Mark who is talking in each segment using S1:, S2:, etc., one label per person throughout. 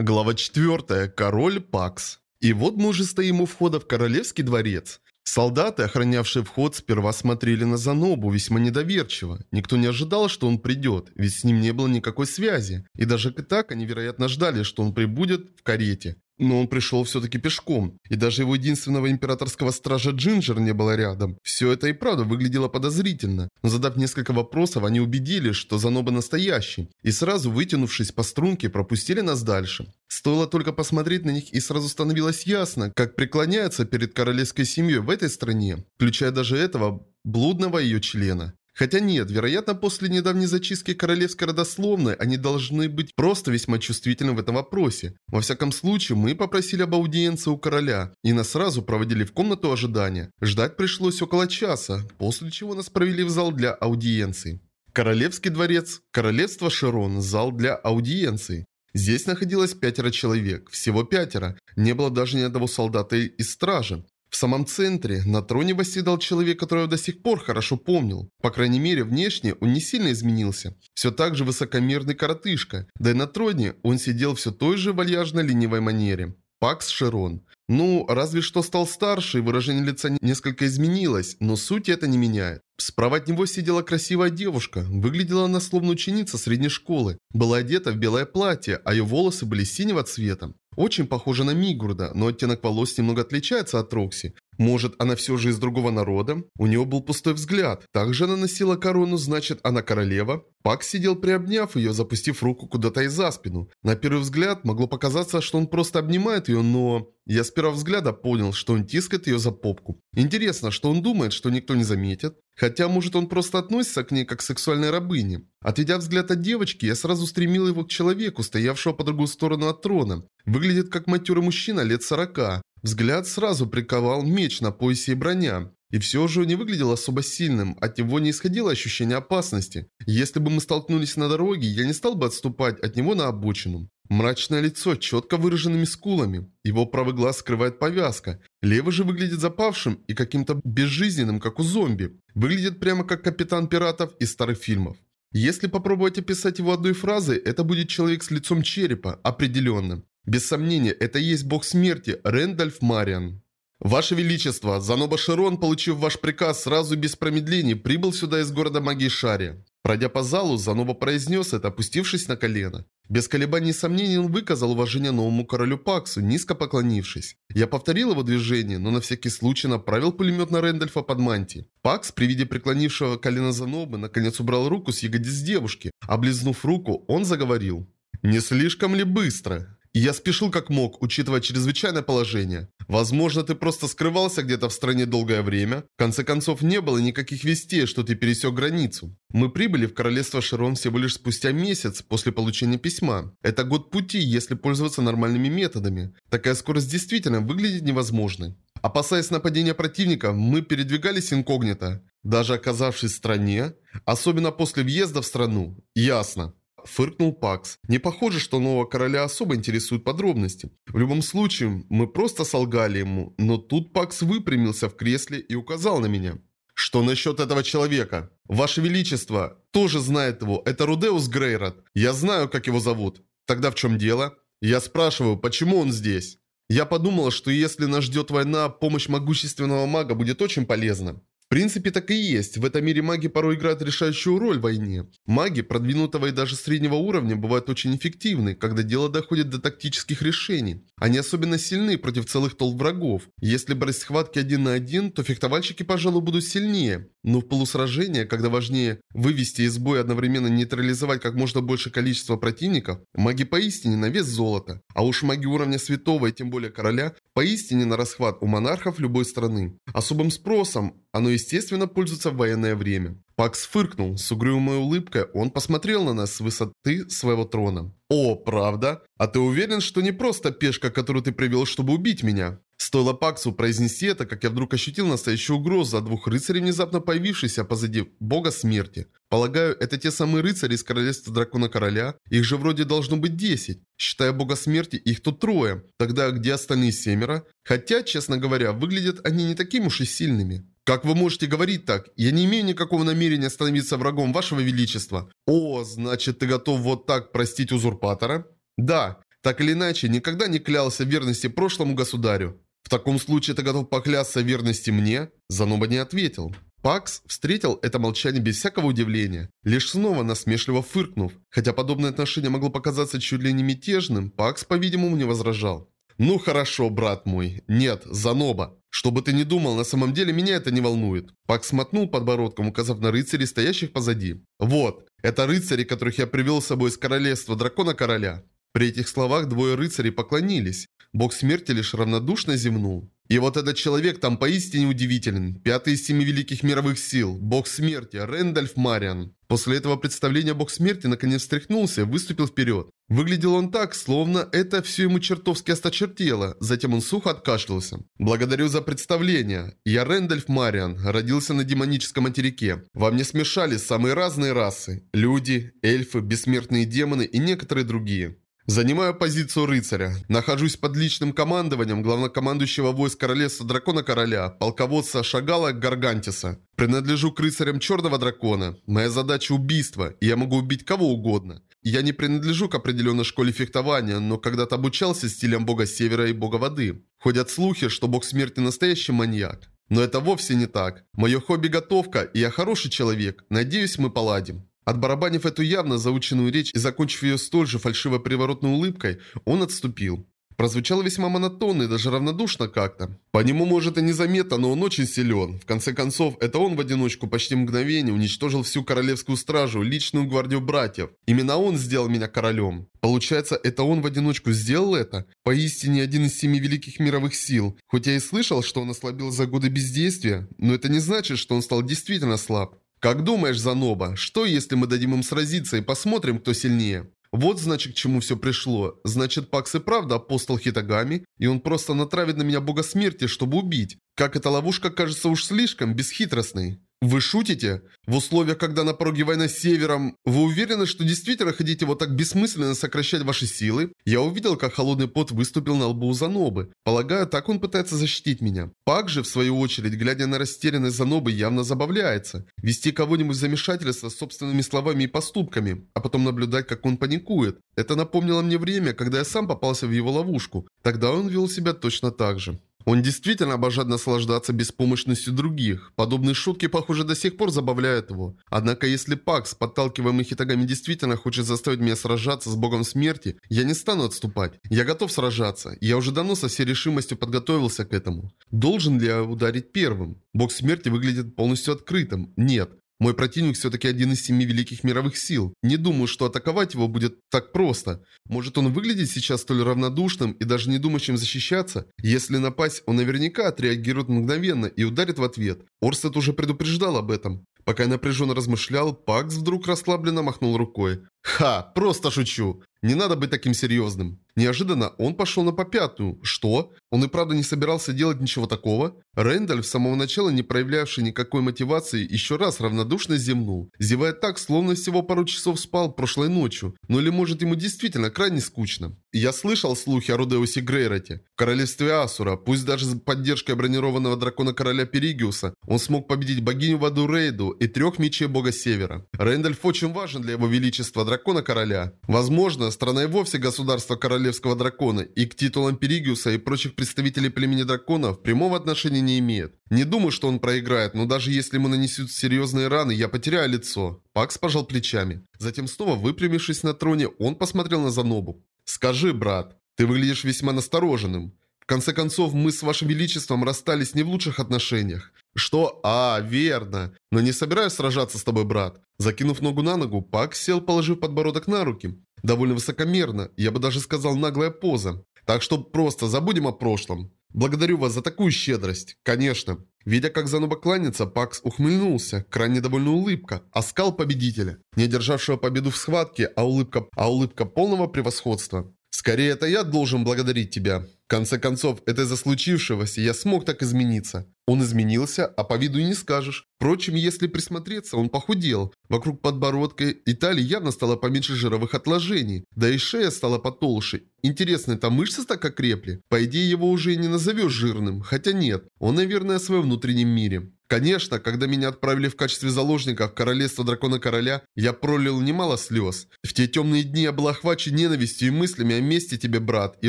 S1: Глава 4. Король Пакс. И вот мы уже стоим у входа в королевский дворец. Солдаты, охранявшие вход, сперва смотрели на Занобу весьма недоверчиво. Никто не ожидал, что он придет, ведь с ним не было никакой связи. И даже так они, вероятно, ждали, что он прибудет в карете. Но он пришел все-таки пешком, и даже его единственного императорского стража Джинджер не было рядом. Все это и правда выглядело подозрительно. Но задав несколько вопросов, они убедились, что Заноба настоящий, и сразу, вытянувшись по струнке, пропустили нас дальше. Стоило только посмотреть на них, и сразу становилось ясно, как преклоняются перед королевской семьей в этой стране, включая даже этого блудного ее члена. Хотя нет, вероятно, после недавней зачистки королевской родословной они должны быть просто весьма чувствительны в этом вопросе. Во всяком случае, мы попросили об аудиенции у короля, и нас сразу проводили в комнату ожидания. Ждать пришлось около часа, после чего нас провели в зал для аудиенции. Королевский дворец, королевство Широн, зал для аудиенции. Здесь находилось пятеро человек, всего пятеро, не было даже ни одного солдата из стражи. В самом центре на троне восседал человек, которого до сих пор хорошо помнил. По крайней мере, внешне он не сильно изменился. Все так же высокомерный коротышка. Да и на троне он сидел все той же вальяжно-ленивой манере. Пакс Широн. Ну, разве что стал старше, и выражение лица несколько изменилось, но суть это не меняет. Справа от него сидела красивая девушка. Выглядела она словно ученица средней школы. Была одета в белое платье, а ее волосы были синего цвета. Очень похожа на Мигурда, но оттенок волос немного отличается от Рокси. Может, она все же из другого народа? У нее был пустой взгляд. Также она носила корону, значит, она королева? Пак сидел приобняв ее, запустив руку куда-то и за спину. На первый взгляд могло показаться, что он просто обнимает ее, но... Я с первого взгляда понял, что он тискает ее за попку. Интересно, что он думает, что никто не заметит? Хотя, может, он просто относится к ней как к сексуальной рабыне. Отведя взгляд от девочки, я сразу стремил его к человеку, стоявшего по другую сторону от трона. Выглядит как матерый мужчина лет сорока. Взгляд сразу приковал меч на поясе и броня. И все же не выглядел особо сильным, от него не исходило ощущение опасности. Если бы мы столкнулись на дороге, я не стал бы отступать от него на обочину. Мрачное лицо, четко выраженными скулами. Его правый глаз скрывает повязка. Левый же выглядит запавшим и каким-то безжизненным, как у зомби. Выглядит прямо как капитан пиратов из старых фильмов. Если попробовать описать его одной фразой, это будет человек с лицом черепа, определенно. Без сомнения, это и есть бог смерти Рэндальф Мариан. «Ваше Величество, Заноба Широн, получив ваш приказ, сразу без промедлений прибыл сюда из города Магии Шари». Пройдя по залу, Заноба произнес это, опустившись на колено. Без колебаний и сомнений он выказал уважение новому королю Паксу, низко поклонившись. Я повторил его движение, но на всякий случай направил пулемет на Рэндальфа под мантией. Пакс, при виде преклонившего колено Занобы, наконец убрал руку с ягодиц девушки. Облизнув руку, он заговорил. «Не слишком ли быстро?» Я спешил как мог, учитывая чрезвычайное положение. Возможно, ты просто скрывался где-то в стране долгое время. В конце концов, не было никаких вестей, что ты пересек границу. Мы прибыли в королевство Широн всего лишь спустя месяц после получения письма. Это год пути, если пользоваться нормальными методами. Такая скорость действительно выглядит невозможной. Опасаясь нападения противника, мы передвигались инкогнито. Даже оказавшись в стране, особенно после въезда в страну. Ясно фыркнул Пакс. Не похоже, что нового короля особо интересуют подробности. В любом случае, мы просто солгали ему, но тут Пакс выпрямился в кресле и указал на меня. Что насчет этого человека? Ваше Величество тоже знает его. Это Рудеус Грейрот. Я знаю, как его зовут. Тогда в чем дело? Я спрашиваю, почему он здесь? Я подумала, что если нас ждет война, помощь могущественного мага будет очень полезна. В принципе, так и есть. В этом мире маги порой играют решающую роль в войне. Маги продвинутого и даже среднего уровня бывают очень эффективны, когда дело доходит до тактических решений. Они особенно сильны против целых толп врагов. Если брать схватки один на один, то фехтовальщики, пожалуй, будут сильнее. Но в полусражении, когда важнее вывести из боя одновременно нейтрализовать как можно больше количество противников, маги поистине на вес золота. А уж маги уровня святого и тем более короля поистине на расхват у монархов любой страны. Особым спросом оно, естественно, пользуется в военное время. Пакс фыркнул. С угрюмой улыбкой он посмотрел на нас с высоты своего трона. «О, правда? А ты уверен, что не просто пешка, которую ты привел, чтобы убить меня?» Стоило Паксу произнести это, как я вдруг ощутил настоящую угрозу от двух рыцарей, внезапно появившихся позади бога смерти. Полагаю, это те самые рыцари из королевства дракона короля? Их же вроде должно быть 10. Считая бога смерти, их тут трое. Тогда где остальные семеро? Хотя, честно говоря, выглядят они не такими уж и сильными. «Как вы можете говорить так? Я не имею никакого намерения становиться врагом вашего величества». «О, значит, ты готов вот так простить узурпатора?» «Да, так или иначе, никогда не клялся в верности прошлому государю. В таком случае ты готов поклясться верности мне? Заноба не ответил. Пакс встретил это молчание без всякого удивления, лишь снова насмешливо фыркнув. Хотя подобное отношение могло показаться чуть ли не мятежным, Пакс, по-видимому, не возражал. «Ну хорошо, брат мой. Нет, Заноба. Что бы ты ни думал, на самом деле меня это не волнует». Пакс мотнул подбородком, указав на рыцарей, стоящих позади. «Вот, это рыцари, которых я привел с собой из королевства дракона-короля». При этих словах двое рыцарей поклонились. Бог смерти лишь равнодушно зевнул. И вот этот человек там поистине удивителен. Пятый из семи великих мировых сил. Бог смерти. Рэндальф Мариан. После этого представления Бог смерти наконец встряхнулся и выступил вперед. Выглядел он так, словно это все ему чертовски осточертело. Затем он сухо откашлялся. «Благодарю за представление. Я Рэндальф Мариан, родился на демоническом материке. Во мне смешались самые разные расы. Люди, эльфы, бессмертные демоны и некоторые другие. Занимаю позицию рыцаря. Нахожусь под личным командованием главнокомандующего войск Королевства Дракона Короля, полководца Шагала Гаргантиса. Принадлежу к рыцарям Черного Дракона. Моя задача убийство, и я могу убить кого угодно. Я не принадлежу к определенной школе фехтования, но когда-то обучался стилям бога Севера и бога Воды. Ходят слухи, что бог смерти настоящий маньяк. Но это вовсе не так. Мое хобби готовка, и я хороший человек. Надеюсь, мы поладим. Отбарабанив эту явно заученную речь и закончив ее столь же фальшиво-приворотной улыбкой, он отступил. Прозвучало весьма монотонно и даже равнодушно как-то. По нему, может, и незаметно, но он очень силен. В конце концов, это он в одиночку почти мгновение уничтожил всю королевскую стражу, личную гвардию братьев. Именно он сделал меня королем. Получается, это он в одиночку сделал это? Поистине один из семи великих мировых сил. Хоть я и слышал, что он ослабил за годы бездействия, но это не значит, что он стал действительно слаб. «Как думаешь, Заноба, что если мы дадим им сразиться и посмотрим, кто сильнее?» Вот значит, к чему все пришло. Значит, Пакс и правда апостол Хитагами, и он просто натравит на меня бога смерти, чтобы убить. Как эта ловушка кажется уж слишком бесхитростной. Вы шутите? В условиях, когда на пороге война с Севером, вы уверены, что действительно хотите вот так бессмысленно сокращать ваши силы? Я увидел, как холодный пот выступил на лбу у Занобы. Полагаю, так он пытается защитить меня. Пак же, в свою очередь, глядя на растерянность Занобы, явно забавляется. Вести кого-нибудь в замешательство собственными словами и поступками, а потом наблюдать, как он паникует. Это напомнило мне время, когда я сам попался в его ловушку. Тогда он вел себя точно так же. Он действительно обожает наслаждаться беспомощностью других. Подобные шутки, похоже, до сих пор забавляют его. Однако, если Пакс, подталкиваемый Хитагами, действительно хочет заставить меня сражаться с богом смерти, я не стану отступать. Я готов сражаться. Я уже давно со всей решимостью подготовился к этому. Должен ли я ударить первым? Бог смерти выглядит полностью открытым. Нет. Мой противник все-таки один из семи великих мировых сил. Не думаю, что атаковать его будет так просто. Может он выглядит сейчас столь равнодушным и даже не думающим защищаться? Если напасть, он наверняка отреагирует мгновенно и ударит в ответ. Орстед уже предупреждал об этом. Пока я напряженно размышлял, Пакс вдруг расслабленно махнул рукой. «Ха, просто шучу. Не надо быть таким серьезным». Неожиданно он пошел на попятную. Что? Он и правда не собирался делать ничего такого? Рэндальф, с самого начала не проявлявший никакой мотивации, еще раз равнодушно зевнул. Зевая так, словно всего пару часов спал прошлой ночью. Ну или может ему действительно крайне скучно. Я слышал слухи о Рудеусе Грейроте. В королевстве Асура, пусть даже с поддержкой бронированного дракона короля Перигиуса, он смог победить богиню Ваду Рейду и трех мечей бога Севера. Рэндальф очень важен для его величества дракона короля. Возможно, страна и вовсе государство королевского дракона и к титулам Перигиуса и прочих представителей племени драконов прямого отношения не имеет. Не думаю, что он проиграет, но даже если ему нанесут серьезные раны, я потеряю лицо. Пакс пожал плечами. Затем снова выпрямившись на троне, он посмотрел на Занобу. «Скажи, брат, ты выглядишь весьма настороженным. В конце концов, мы с вашим величеством расстались не в лучших отношениях. Что? А, верно. Но не собираюсь сражаться с тобой, брат. Закинув ногу на ногу, Пак сел, положив подбородок на руки. Довольно высокомерно, я бы даже сказал наглая поза. Так что просто забудем о прошлом. Благодарю вас за такую щедрость. Конечно. Видя, как Зануба кланится, Пакс ухмыльнулся. Крайне довольная улыбка. Оскал победителя. Не одержавшего победу в схватке, а улыбка, а улыбка полного превосходства. Скорее, это я должен благодарить тебя. Конце концов, это из-за случившегося я смог так измениться. Он изменился, а по виду и не скажешь. Впрочем, если присмотреться, он похудел. Вокруг подбородка и талии явно стало поменьше жировых отложений. Да и шея стала потолще. Интересно, это мышцы так окрепли? По идее, его уже и не назовешь жирным. Хотя нет, он, наверное, в своем внутреннем мире. Конечно, когда меня отправили в качестве заложника в королевство дракона-короля, я пролил немало слез. В те темные дни я был охвачен ненавистью и мыслями о мести тебе, брат, и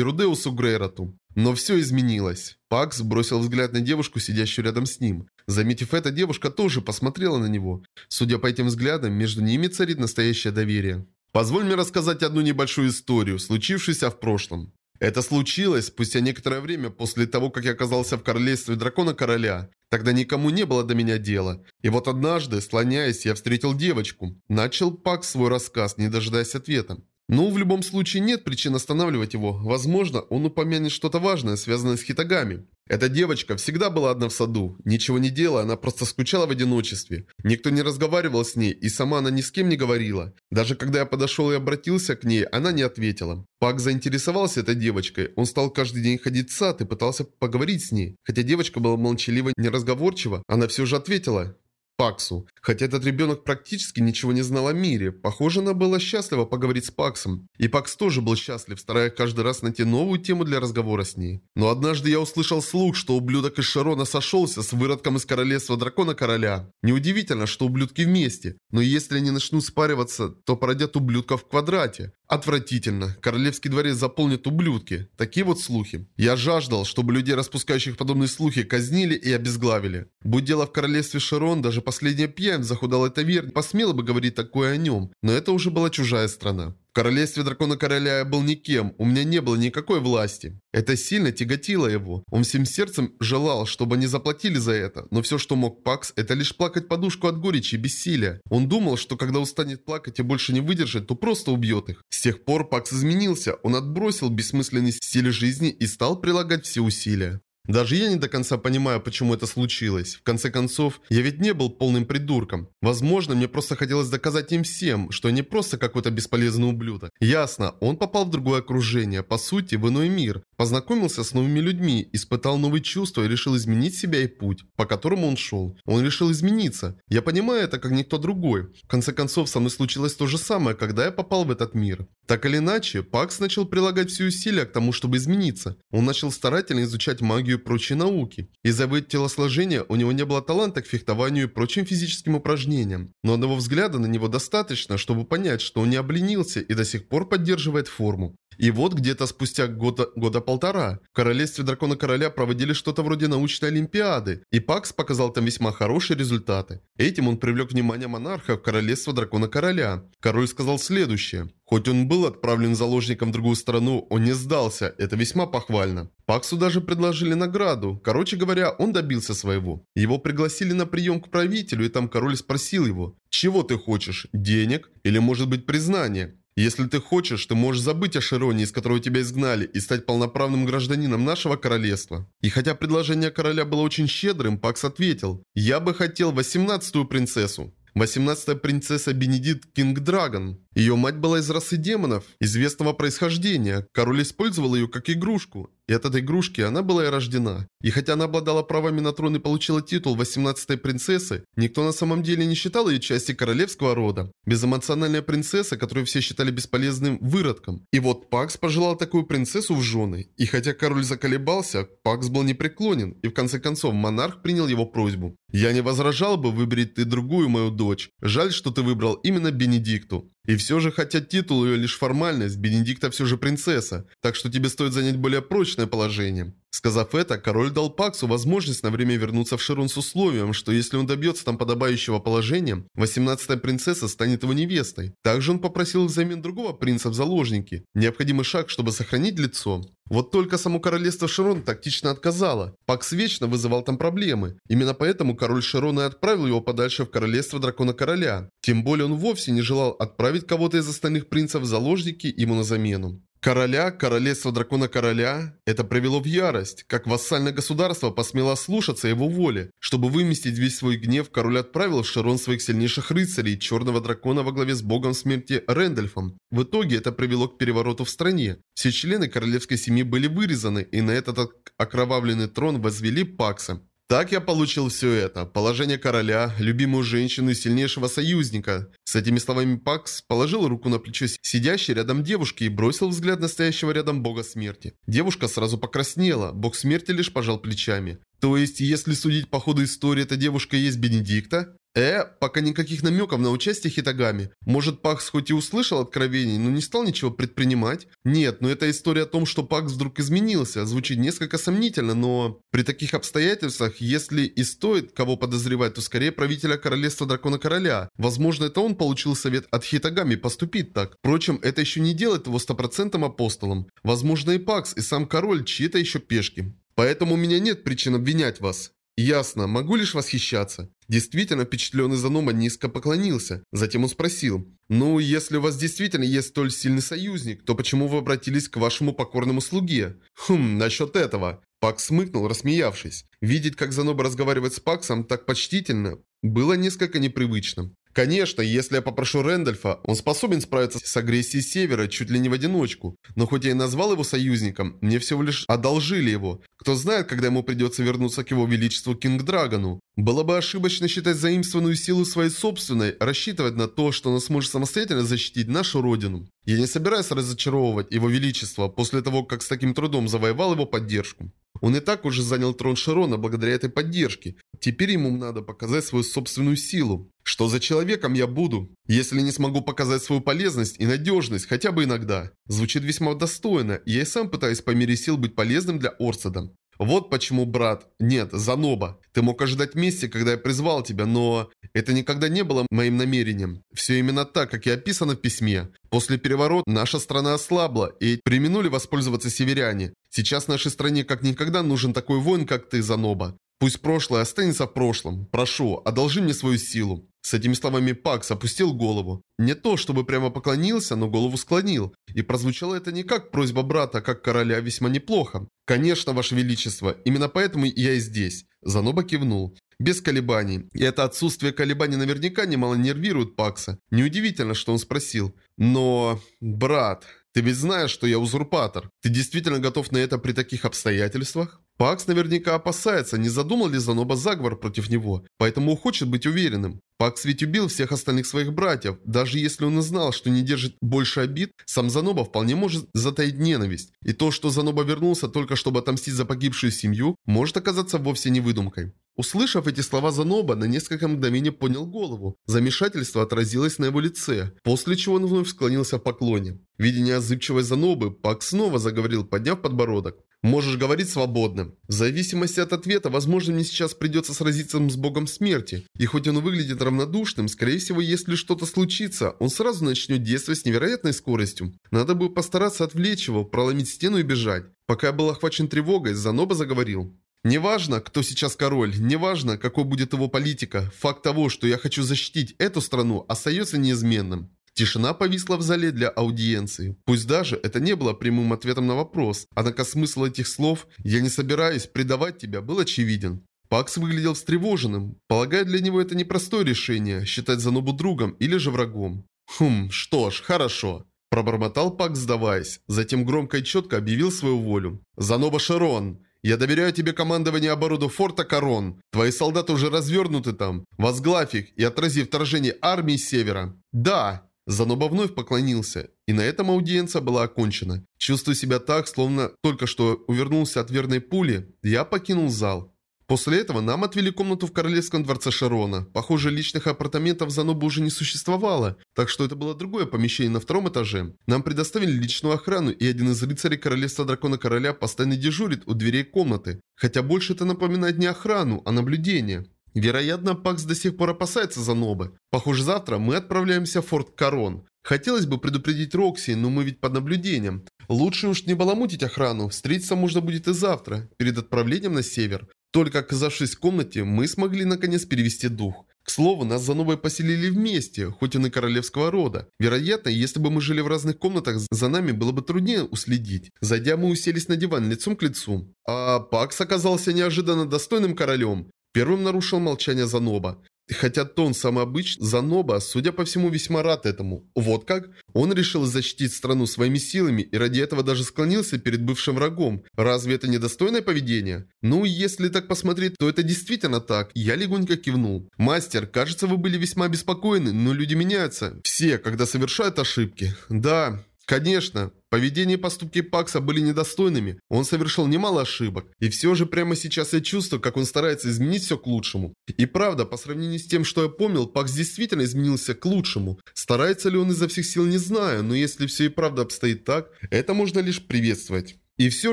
S1: Рудеусу Грейроту. Но все изменилось. Пакс бросил взгляд на девушку, сидящую рядом с ним. Заметив это, девушка тоже посмотрела на него. Судя по этим взглядам, между ними царит настоящее доверие. Позволь мне рассказать одну небольшую историю, случившуюся в прошлом. Это случилось спустя некоторое время после того, как я оказался в королевстве дракона-короля. Тогда никому не было до меня дела. И вот однажды, слоняясь, я встретил девочку. Начал Пак свой рассказ, не дожидаясь ответа. Ну, в любом случае нет причин останавливать его. Возможно, он упомянет что-то важное, связанное с Хитагами. Эта девочка всегда была одна в саду. Ничего не делая, она просто скучала в одиночестве. Никто не разговаривал с ней, и сама она ни с кем не говорила. Даже когда я подошел и обратился к ней, она не ответила. Пак заинтересовался этой девочкой. Он стал каждый день ходить в сад и пытался поговорить с ней. Хотя девочка была молчалива, неразговорчива, она все же ответила. Паксу. Хотя этот ребенок практически ничего не знал о мире, похоже, она была счастлива поговорить с Паксом. И Пакс тоже был счастлив, стараясь каждый раз найти новую тему для разговора с ней. Но однажды я услышал слух, что ублюдок из Шарона сошелся с выродком из королевства дракона короля. Неудивительно, что ублюдки вместе, но если они начнут спариваться, то породят ублюдков в квадрате. Отвратительно. Королевский дворец заполнит ублюдки. Такие вот слухи. Я жаждал, чтобы людей, распускающих подобные слухи, казнили и обезглавили. Будь дело в королевстве Широн, даже последняя пьянь в захудалой таверне посмела бы говорить такое о нем. Но это уже была чужая страна. В королевстве дракона короля я был никем, у меня не было никакой власти. Это сильно тяготило его. Он всем сердцем желал, чтобы они заплатили за это, но все, что мог Пакс, это лишь плакать подушку от горечи и бессилия. Он думал, что когда устанет плакать и больше не выдержит, то просто убьет их. С тех пор Пакс изменился, он отбросил бессмысленный стиль жизни и стал прилагать все усилия. Даже я не до конца понимаю, почему это случилось. В конце концов, я ведь не был полным придурком. Возможно, мне просто хотелось доказать им всем, что я не просто какой-то бесполезный ублюдок. Ясно, он попал в другое окружение, по сути, в иной мир. Познакомился с новыми людьми, испытал новые чувства и решил изменить себя и путь, по которому он шел. Он решил измениться. Я понимаю это как никто другой. В конце концов, со мной случилось то же самое, когда я попал в этот мир. Так или иначе, Пакс начал прилагать все усилия к тому, чтобы измениться. Он начал старательно изучать магию прочие науки. Из-за его телосложения у него не было таланта к фехтованию и прочим физическим упражнениям. Но одного взгляда на него достаточно, чтобы понять, что он не обленился и до сих пор поддерживает форму. И вот где-то спустя года, года полтора в королевстве Дракона Короля проводили что-то вроде научной олимпиады, и Пакс показал там весьма хорошие результаты. Этим он привлек внимание монарха в королевство Дракона Короля. Король сказал следующее. Хоть он был отправлен заложником в другую страну, он не сдался, это весьма похвально. Паксу даже предложили награду. Короче говоря, он добился своего. Его пригласили на прием к правителю, и там король спросил его, «Чего ты хочешь? Денег? Или может быть признание?» Если ты хочешь, ты можешь забыть о Широне, из которого тебя изгнали, и стать полноправным гражданином нашего королевства. И хотя предложение короля было очень щедрым, Пакс ответил, «Я бы хотел восемнадцатую принцессу». Восемнадцатая принцесса Бенедикт Кинг Драгон. Ее мать была из расы демонов, известного происхождения. Король использовал ее как игрушку. И от этой игрушки она была и рождена. И хотя она обладала правами на трон и получила титул 18-й принцессы, никто на самом деле не считал ее частью королевского рода. Безэмоциональная принцесса, которую все считали бесполезным выродком. И вот Пакс пожелал такую принцессу в жены. И хотя король заколебался, Пакс был непреклонен, и в конце концов монарх принял его просьбу. «Я не возражал бы выбрать ты другую мою дочь. Жаль, что ты выбрал именно Бенедикту. И все же, хотя титул ее лишь формальность, Бенедикта все же принцесса, так что тебе стоит занять более прочное положение. Сказав это, король дал Паксу возможность на время вернуться в Ширун с условием, что если он добьется там подобающего положения, 18-я принцесса станет его невестой. Также он попросил взамен другого принца в заложники. Необходимый шаг, чтобы сохранить лицо. Вот только само королевство Широн тактично отказало. Пакс вечно вызывал там проблемы. Именно поэтому король Широна и отправил его подальше в королевство Дракона Короля. Тем более он вовсе не желал отправить кого-то из остальных принцев в заложники ему на замену. Короля, королевство дракона короля, это привело в ярость, как вассальное государство посмело слушаться его воли. Чтобы выместить весь свой гнев, король отправил в Широн своих сильнейших рыцарей, черного дракона во главе с богом смерти Рэндольфом. В итоге это привело к перевороту в стране. Все члены королевской семьи были вырезаны, и на этот окровавленный трон возвели Пакса. Так я получил все это. Положение короля, любимую женщину и сильнейшего союзника. С этими словами Пакс положил руку на плечо сидящей рядом девушки и бросил взгляд настоящего рядом бога смерти. Девушка сразу покраснела, бог смерти лишь пожал плечами. То есть, если судить по ходу истории, эта девушка есть Бенедикта? Э, пока никаких намеков на участие Хитагами. Может, Пакс хоть и услышал откровений, но не стал ничего предпринимать? Нет, но эта история о том, что Пакс вдруг изменился, звучит несколько сомнительно, но... При таких обстоятельствах, если и стоит кого подозревать, то скорее правителя Королевства Дракона Короля. Возможно, это он получил совет от Хитагами поступить так. Впрочем, это еще не делает его стопроцентным апостолом. Возможно, и Пакс, и сам король чьи-то еще пешки. Поэтому у меня нет причин обвинять вас. Ясно, могу лишь восхищаться. Действительно впечатленный Занома низко поклонился. Затем он спросил, «Ну, если у вас действительно есть столь сильный союзник, то почему вы обратились к вашему покорному слуге?» «Хм, насчет этого». Пакс смыкнул, рассмеявшись. Видеть, как Заноба разговаривает с Паксом так почтительно, было несколько непривычным. Конечно, если я попрошу Рэндольфа, он способен справиться с агрессией Севера чуть ли не в одиночку. Но хоть я и назвал его союзником, мне всего лишь одолжили его. Кто знает, когда ему придется вернуться к его величеству Кинг Драгону. Было бы ошибочно считать заимствованную силу своей собственной, рассчитывать на то, что он сможет самостоятельно защитить нашу родину. Я не собираюсь разочаровывать его величество после того, как с таким трудом завоевал его поддержку. Он и так уже занял трон Широна благодаря этой поддержке. Теперь ему надо показать свою собственную силу. Что за человеком я буду, если не смогу показать свою полезность и надежность хотя бы иногда? Звучит весьма достойно, я и сам пытаюсь по мере сил быть полезным для Орседа. Вот почему, брат, нет, Заноба. Ты мог ожидать мести, когда я призвал тебя, но это никогда не было моим намерением. Все именно так, как и описано в письме. После переворота наша страна ослабла, и применули воспользоваться северяне. Сейчас нашей стране как никогда нужен такой воин, как ты, Заноба. Пусть прошлое останется в прошлом. Прошу, одолжи мне свою силу. С этими словами Пакс опустил голову. Не то, чтобы прямо поклонился, но голову склонил. И прозвучало это не как просьба брата, а как короля весьма неплохо. «Конечно, Ваше Величество, именно поэтому я и здесь». Заноба кивнул. Без колебаний. И это отсутствие колебаний наверняка немало нервирует Пакса. Неудивительно, что он спросил. Но... брат... Ты ведь знаешь, что я узурпатор. Ты действительно готов на это при таких обстоятельствах? Пакс наверняка опасается, не задумал ли Заноба заговор против него, поэтому хочет быть уверенным. Пакс ведь убил всех остальных своих братьев. Даже если он и знал, что не держит больше обид, сам Заноба вполне может затаить ненависть. И то, что Заноба вернулся только чтобы отомстить за погибшую семью, может оказаться вовсе не выдумкой. Услышав эти слова Заноба, на несколько мгновений поднял голову. Замешательство отразилось на его лице, после чего он вновь склонился в поклоне. Видя неозыбчивость Занобы, Пак снова заговорил, подняв подбородок. Можешь говорить свободно. В зависимости от ответа, возможно, мне сейчас придется сразиться с богом смерти. И хоть он выглядит равнодушным, скорее всего, если что-то случится, он сразу начнет действовать с невероятной скоростью. Надо бы постараться отвлечь его, проломить стену и бежать. Пока я был охвачен тревогой, Заноба заговорил. Неважно, кто сейчас король, неважно, какой будет его политика, факт того, что я хочу защитить эту страну, остается неизменным. Тишина повисла в зале для аудиенции. Пусть даже это не было прямым ответом на вопрос, однако смысл этих слов «я не собираюсь предавать тебя» был очевиден. Пакс выглядел встревоженным. Полагаю, для него это непростое решение – считать Занобу другом или же врагом. «Хм, что ж, хорошо». Пробормотал Пакс, сдаваясь. Затем громко и четко объявил свою волю. «Заноба Шарон, я доверяю тебе командование оборону форта Корон. Твои солдаты уже развернуты там. Возглавь их и отрази вторжение армии севера. Да!» Заноба вновь поклонился, и на этом аудиенция была окончена. Чувствуя себя так, словно только что увернулся от верной пули, я покинул зал. После этого нам отвели комнату в королевском дворце Шарона. Похоже, личных апартаментов Занобы уже не существовало, так что это было другое помещение на втором этаже. Нам предоставили личную охрану, и один из рыцарей королевства Дракона Короля постоянно дежурит у дверей комнаты. Хотя больше это напоминает не охрану, а наблюдение. Вероятно, Пакс до сих пор опасается Занобы. Похоже, завтра мы отправляемся в Форт Корон. Хотелось бы предупредить Рокси, но мы ведь под наблюдением. Лучше уж не баламутить охрану, встретиться можно будет и завтра, перед отправлением на север. Только оказавшись в комнате, мы смогли наконец перевести дух. К слову, нас за новой поселили вместе, хоть он и королевского рода. Вероятно, если бы мы жили в разных комнатах, за нами было бы труднее уследить. Зайдя, мы уселись на диван лицом к лицу. А Пакс оказался неожиданно достойным королем. Первым нарушил молчание Заноба. Хотя тон самый обычный, Заноба, судя по всему, весьма рад этому. Вот как? Он решил защитить страну своими силами и ради этого даже склонился перед бывшим врагом. Разве это недостойное поведение? Ну, если так посмотреть, то это действительно так. Я легонько кивнул. Мастер, кажется, вы были весьма обеспокоены, но люди меняются. Все, когда совершают ошибки. Да, Конечно, поведение и поступки Пакса были недостойными, он совершил немало ошибок. И все же прямо сейчас я чувствую, как он старается изменить все к лучшему. И правда, по сравнению с тем, что я помнил, Пакс действительно изменился к лучшему. Старается ли он изо всех сил, не знаю, но если все и правда обстоит так, это можно лишь приветствовать. И все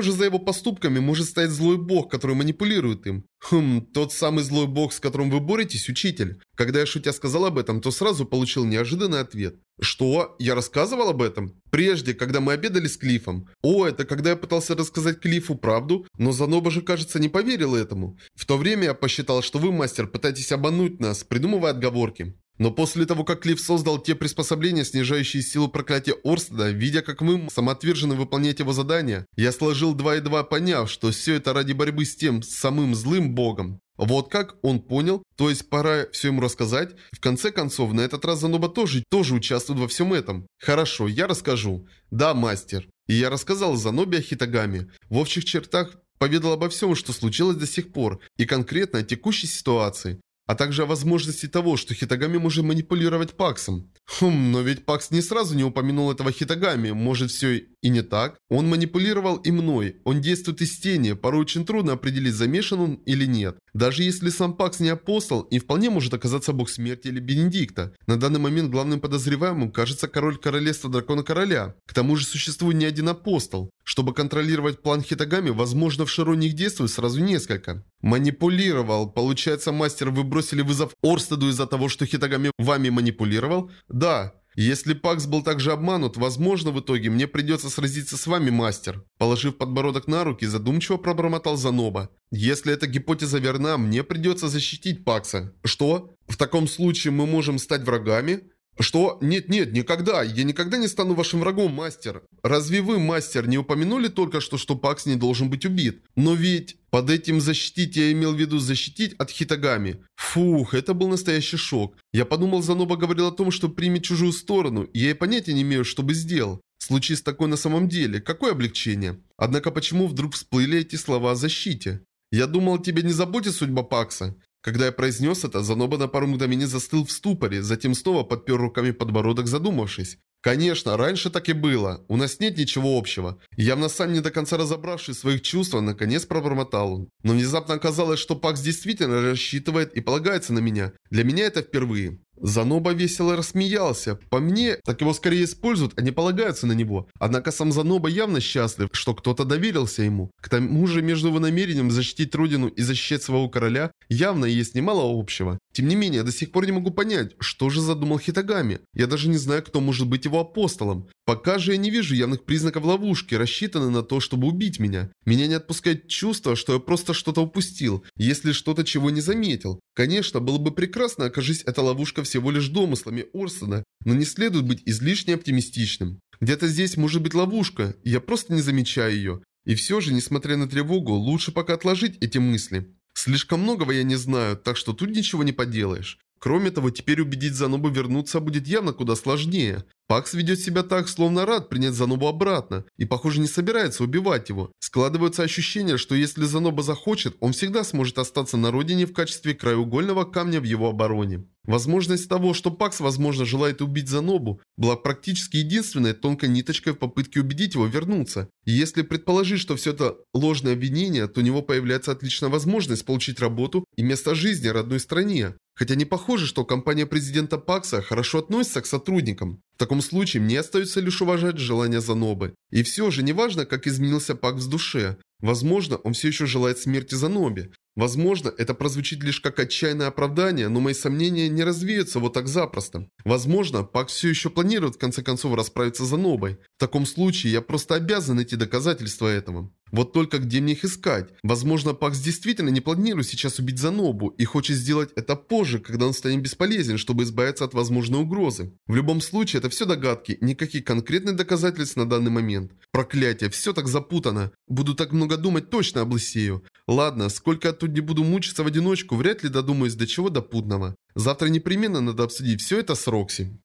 S1: же за его поступками может стоять злой бог, который манипулирует им. Хм, тот самый злой бог, с которым вы боретесь, учитель. Когда я шутя сказал об этом, то сразу получил неожиданный ответ. Что? Я рассказывал об этом? Прежде, когда мы обедали с Клиффом. О, это когда я пытался рассказать Клиффу правду, но Заноба же, кажется, не поверил этому. В то время я посчитал, что вы, мастер, пытаетесь обмануть нас, придумывая отговорки. Но после того, как Клифф создал те приспособления, снижающие силу проклятия Орстеда, видя, как вы самоотверженно выполняете его задания, я сложил два и два, поняв, что все это ради борьбы с тем самым злым богом. Вот как он понял, то есть пора все ему рассказать. В конце концов, на этот раз Заноба тоже, тоже участвует во всем этом. Хорошо, я расскажу. Да, мастер. И я рассказал Занобе о Хитагаме. В общих чертах поведал обо всем, что случилось до сих пор, и конкретно о текущей ситуации а также о возможности того, что Хитагами может манипулировать Паксом. Хм, но ведь Пакс не сразу не упомянул этого Хитагами, может все и не так? Он манипулировал и мной, он действует из тени, порой очень трудно определить, замешан он или нет. Даже если сам Пакс не апостол, и вполне может оказаться бог смерти или Бенедикта. На данный момент главным подозреваемым кажется король королевства дракона короля. К тому же существует не один апостол. Чтобы контролировать план Хитагами, возможно в Широне их действует сразу несколько. Манипулировал. Получается, мастер, вы бросили вызов Орстеду из-за того, что Хитагами вами манипулировал? Да. Если Пакс был также обманут, возможно, в итоге мне придется сразиться с вами, мастер. Положив подбородок на руки, задумчиво пробормотал Заноба. Если эта гипотеза верна, мне придется защитить Пакса. Что? В таком случае мы можем стать врагами? Что? Нет-нет, никогда. Я никогда не стану вашим врагом, мастер. Разве вы, мастер, не упомянули только что, что Пакс не должен быть убит? Но ведь... Под этим защитить я имел в виду защитить от Хитагами. Фух, это был настоящий шок. Я подумал, Заноба говорил о том, что примет чужую сторону, я и понятия не имею, что бы сделал. Случись такое на самом деле, какое облегчение. Однако почему вдруг всплыли эти слова о защите? Я думал, тебя не заботит судьба Пакса. Когда я произнес это, Заноба на пару мгновений застыл в ступоре, затем снова подпер руками подбородок, задумавшись. Конечно, раньше так и было. У нас нет ничего общего. Явно сам не до конца разобравшись своих чувствах, наконец пробормотал он. Но внезапно оказалось, что Пакс действительно рассчитывает и полагается на меня. Для меня это впервые. Заноба весело рассмеялся. По мне, так его скорее используют, а не полагаются на него. Однако сам Заноба явно счастлив, что кто-то доверился ему. К тому же между его намерением защитить родину и защищать своего короля явно есть немало общего. Тем не менее, до сих пор не могу понять, что же задумал Хитагами. Я даже не знаю, кто может быть его апостолом. Пока же я не вижу явных признаков ловушки, рассчитанной на то, чтобы убить меня. Меня не отпускает чувство, что я просто что-то упустил, если что-то чего не заметил. Конечно, было бы прекрасно, окажись эта ловушка всего лишь домыслами Орсона, но не следует быть излишне оптимистичным. Где-то здесь может быть ловушка, и я просто не замечаю ее. И все же, несмотря на тревогу, лучше пока отложить эти мысли. Слишком многого я не знаю, так что тут ничего не поделаешь. Кроме того, теперь убедить Занобу вернуться будет явно куда сложнее. Пакс ведет себя так, словно рад принять Занобу обратно, и похоже не собирается убивать его. Складывается ощущение, что если Заноба захочет, он всегда сможет остаться на родине в качестве краеугольного камня в его обороне. Возможность того, что Пакс, возможно, желает убить Занобу, была практически единственной тонкой ниточкой в попытке убедить его вернуться. И если предположить, что все это ложное обвинение, то у него появляется отличная возможность получить работу и место жизни родной стране. Хотя не похоже, что компания президента Пакса хорошо относится к сотрудникам. В таком случае мне остается лишь уважать желание Занобы. И все же, неважно, как изменился Пакс в душе, возможно, он все еще желает смерти Заноби. Возможно, это прозвучит лишь как отчаянное оправдание, но мои сомнения не развеются вот так запросто. Возможно, Пак все еще планирует в конце концов расправиться за Нобой. В таком случае я просто обязан найти доказательства этого. Вот только где мне их искать? Возможно, Пакс действительно не планирует сейчас убить Занобу и хочет сделать это позже, когда он станет бесполезен, чтобы избавиться от возможной угрозы. В любом случае, это все догадки, никаких конкретных доказательств на данный момент. Проклятие, все так запутано. Буду так много думать, точно облысею. Ладно, сколько я тут не буду мучиться в одиночку, вряд ли додумаюсь до чего допутного. Завтра непременно надо обсудить все это с Рокси.